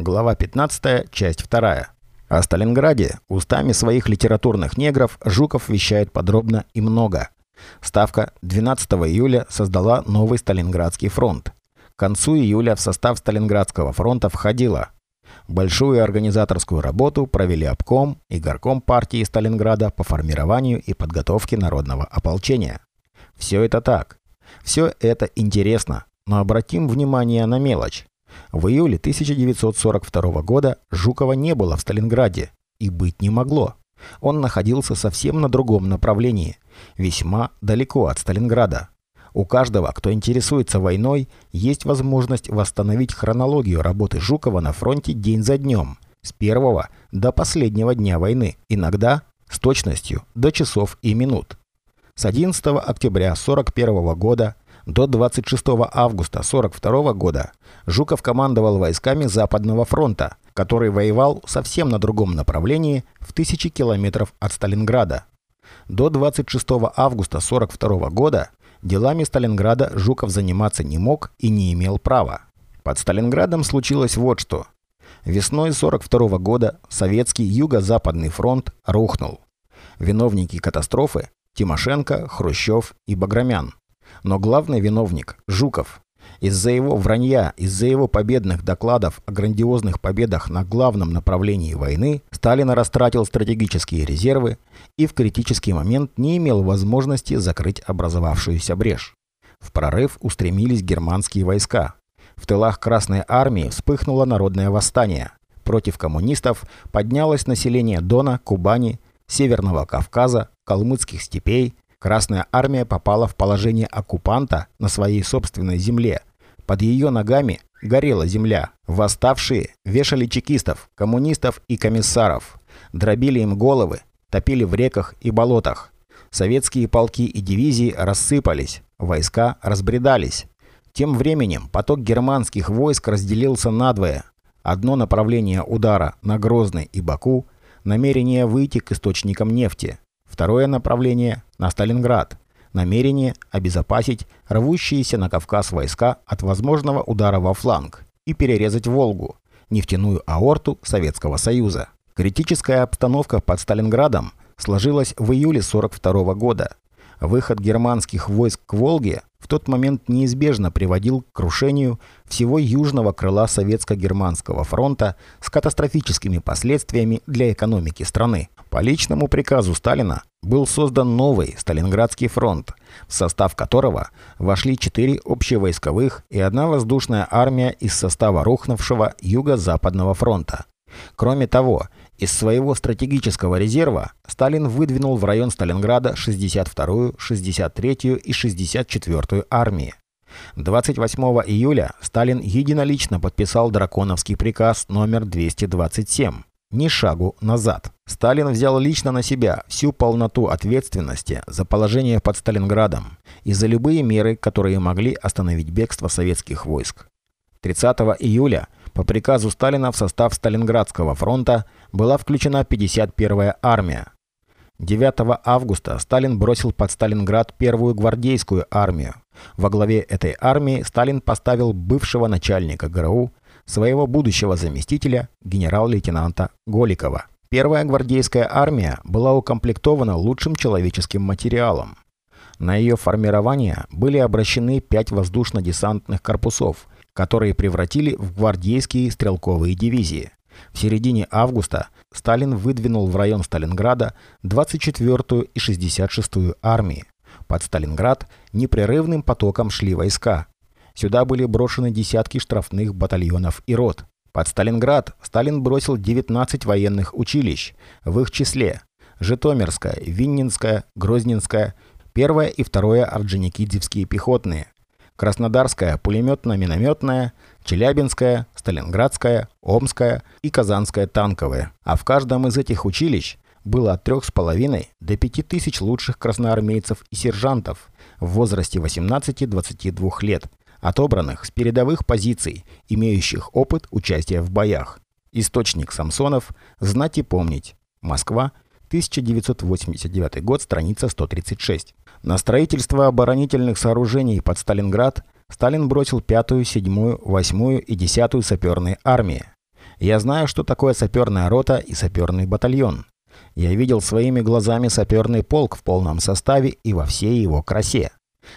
Глава 15, часть 2. О Сталинграде устами своих литературных негров Жуков вещает подробно и много. Ставка 12 июля создала новый Сталинградский фронт. К концу июля в состав Сталинградского фронта входило Большую организаторскую работу провели обком и горком партии Сталинграда по формированию и подготовке народного ополчения. Все это так. Все это интересно, но обратим внимание на мелочь. В июле 1942 года Жукова не было в Сталинграде и быть не могло. Он находился совсем на другом направлении, весьма далеко от Сталинграда. У каждого, кто интересуется войной, есть возможность восстановить хронологию работы Жукова на фронте день за днем, с первого до последнего дня войны, иногда с точностью до часов и минут. С 11 октября 1941 года до 26 августа 1942 года Жуков командовал войсками Западного фронта, который воевал совсем на другом направлении в тысячи километров от Сталинграда. До 26 августа 1942 года делами Сталинграда Жуков заниматься не мог и не имел права. Под Сталинградом случилось вот что. Весной 1942 года советский Юго-Западный фронт рухнул. Виновники катастрофы – Тимошенко, Хрущев и Баграмян. Но главный виновник – Жуков. Из-за его вранья, из-за его победных докладов о грандиозных победах на главном направлении войны, Сталин растратил стратегические резервы и в критический момент не имел возможности закрыть образовавшуюся брешь. В прорыв устремились германские войска. В тылах Красной Армии вспыхнуло народное восстание. Против коммунистов поднялось население Дона, Кубани, Северного Кавказа, Калмыцких степей, Красная армия попала в положение оккупанта на своей собственной земле. Под ее ногами горела земля. Восставшие вешали чекистов, коммунистов и комиссаров. Дробили им головы, топили в реках и болотах. Советские полки и дивизии рассыпались, войска разбредались. Тем временем поток германских войск разделился надвое. Одно направление удара на Грозный и Баку – намерение выйти к источникам нефти. Второе направление – на Сталинград. Намерение обезопасить рвущиеся на Кавказ войска от возможного удара во фланг и перерезать Волгу, нефтяную аорту Советского Союза. Критическая обстановка под Сталинградом сложилась в июле 1942 года. Выход германских войск к Волге в тот момент неизбежно приводил к крушению всего южного крыла Советско-Германского фронта с катастрофическими последствиями для экономики страны. По личному приказу Сталина был создан новый Сталинградский фронт, в состав которого вошли четыре общевойсковых и одна воздушная армия из состава рухнувшего Юго-Западного фронта. Кроме того, из своего стратегического резерва Сталин выдвинул в район Сталинграда 62-ю, 63-ю и 64-ю армии. 28 июля Сталин единолично подписал драконовский приказ номер 227 ни шагу назад. Сталин взял лично на себя всю полноту ответственности за положение под Сталинградом и за любые меры, которые могли остановить бегство советских войск. 30 июля по приказу Сталина в состав Сталинградского фронта была включена 51-я армия. 9 августа Сталин бросил под Сталинград первую гвардейскую армию. Во главе этой армии Сталин поставил бывшего начальника ГРУ своего будущего заместителя, генерал-лейтенанта Голикова. Первая гвардейская армия была укомплектована лучшим человеческим материалом. На ее формирование были обращены пять воздушно-десантных корпусов, которые превратили в гвардейские стрелковые дивизии. В середине августа Сталин выдвинул в район Сталинграда 24-ю и 66-ю армии. Под Сталинград непрерывным потоком шли войска, Сюда были брошены десятки штрафных батальонов и рот. Под Сталинград Сталин бросил 19 военных училищ, в их числе Житомирская, Виннинская, Грозненская, первое и второе Орджоникидзевские пехотные, Краснодарская пулеметно-минометная, Челябинская, Сталинградская, Омская и Казанская танковая. А в каждом из этих училищ было от 3,5 до 5 тысяч лучших красноармейцев и сержантов в возрасте 18-22 лет, отобранных с передовых позиций, имеющих опыт участия в боях. Источник Самсонов «Знать и помнить». Москва, 1989 год, страница 136. На строительство оборонительных сооружений под Сталинград Сталин бросил 5-ю, 7-ю, 8-ю и 10-ю саперные армии. Я знаю, что такое саперная рота и саперный батальон. Я видел своими глазами саперный полк в полном составе и во всей его красе.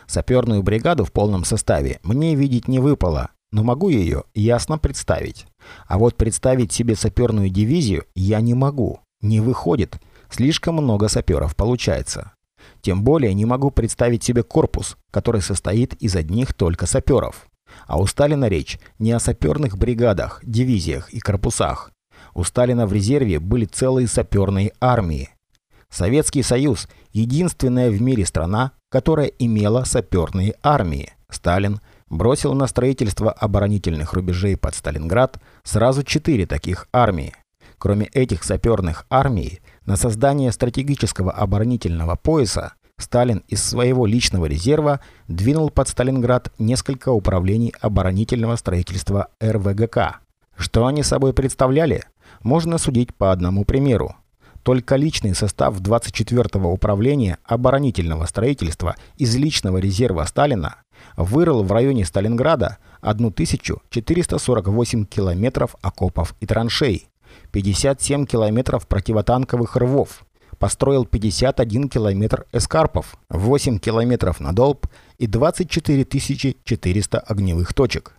Саперную бригаду в полном составе мне видеть не выпало, но могу ее ясно представить. А вот представить себе саперную дивизию я не могу. Не выходит. Слишком много саперов получается. Тем более не могу представить себе корпус, который состоит из одних только саперов. А у Сталина речь не о саперных бригадах, дивизиях и корпусах. У Сталина в резерве были целые саперные армии. Советский Союз – единственная в мире страна, которая имела саперные армии. Сталин бросил на строительство оборонительных рубежей под Сталинград сразу четыре таких армии. Кроме этих саперных армий, на создание стратегического оборонительного пояса Сталин из своего личного резерва двинул под Сталинград несколько управлений оборонительного строительства РВГК. Что они собой представляли, можно судить по одному примеру. Только личный состав 24-го управления оборонительного строительства из личного резерва Сталина вырыл в районе Сталинграда 1448 километров окопов и траншей, 57 километров противотанковых рвов, построил 51 километр эскарпов, 8 километров надолб и 24 400 огневых точек.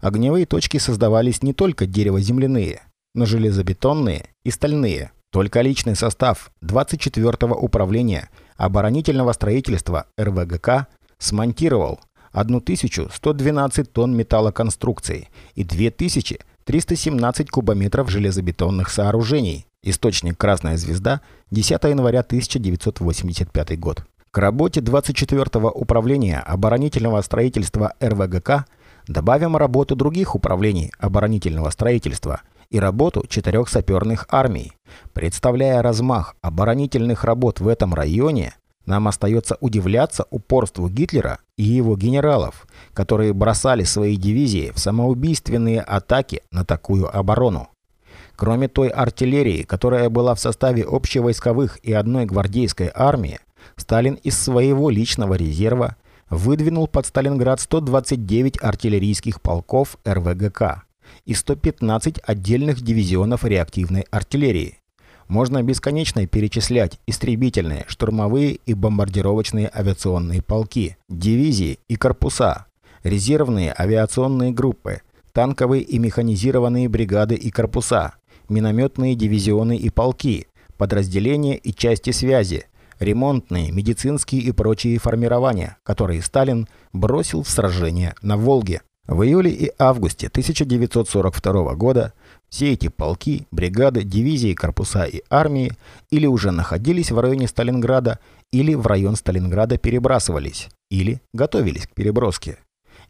Огневые точки создавались не только дерево-земляные, но железобетонные и стальные. Только личный состав 24-го управления оборонительного строительства РВГК смонтировал 1112 тонн металлоконструкций и 2317 кубометров железобетонных сооружений. Источник «Красная звезда», 10 января 1985 год. К работе 24-го управления оборонительного строительства РВГК добавим работу других управлений оборонительного строительства и работу четырех саперных армий. Представляя размах оборонительных работ в этом районе, нам остается удивляться упорству Гитлера и его генералов, которые бросали свои дивизии в самоубийственные атаки на такую оборону. Кроме той артиллерии, которая была в составе общевойсковых и одной гвардейской армии, Сталин из своего личного резерва выдвинул под Сталинград 129 артиллерийских полков РВГК и 115 отдельных дивизионов реактивной артиллерии. Можно бесконечно перечислять истребительные, штурмовые и бомбардировочные авиационные полки, дивизии и корпуса, резервные авиационные группы, танковые и механизированные бригады и корпуса, минометные дивизионы и полки, подразделения и части связи, ремонтные, медицинские и прочие формирования, которые Сталин бросил в сражение на Волге. В июле и августе 1942 года все эти полки, бригады, дивизии, корпуса и армии или уже находились в районе Сталинграда, или в район Сталинграда перебрасывались, или готовились к переброске.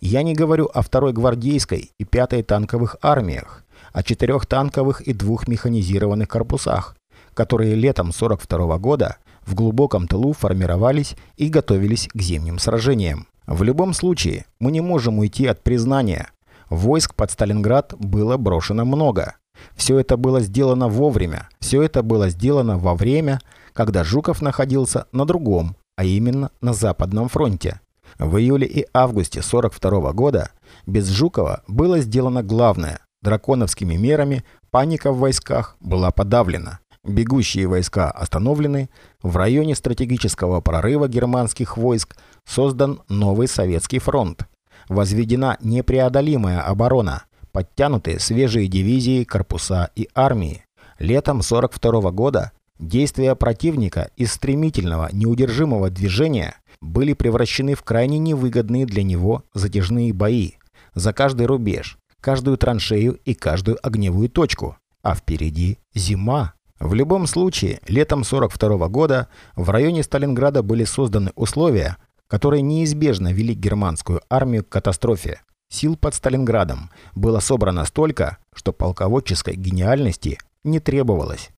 Я не говорю о второй гвардейской и пятой танковых армиях, о четырех танковых и двух механизированных корпусах, которые летом 42 года в глубоком тылу формировались и готовились к зимним сражениям. В любом случае, мы не можем уйти от признания, Войск под Сталинград было брошено много. Все это было сделано вовремя. Все это было сделано во время, когда Жуков находился на другом, а именно на Западном фронте. В июле и августе 42 года без Жукова было сделано главное. Драконовскими мерами паника в войсках была подавлена. Бегущие войска остановлены. В районе стратегического прорыва германских войск создан новый Советский фронт возведена непреодолимая оборона, подтянутые свежие дивизии, корпуса и армии. Летом 42 года действия противника из стремительного, неудержимого движения были превращены в крайне невыгодные для него затяжные бои за каждый рубеж, каждую траншею и каждую огневую точку. А впереди зима. В любом случае, летом 42 года в районе Сталинграда были созданы условия, которые неизбежно вели германскую армию к катастрофе. Сил под Сталинградом было собрано столько, что полководческой гениальности не требовалось.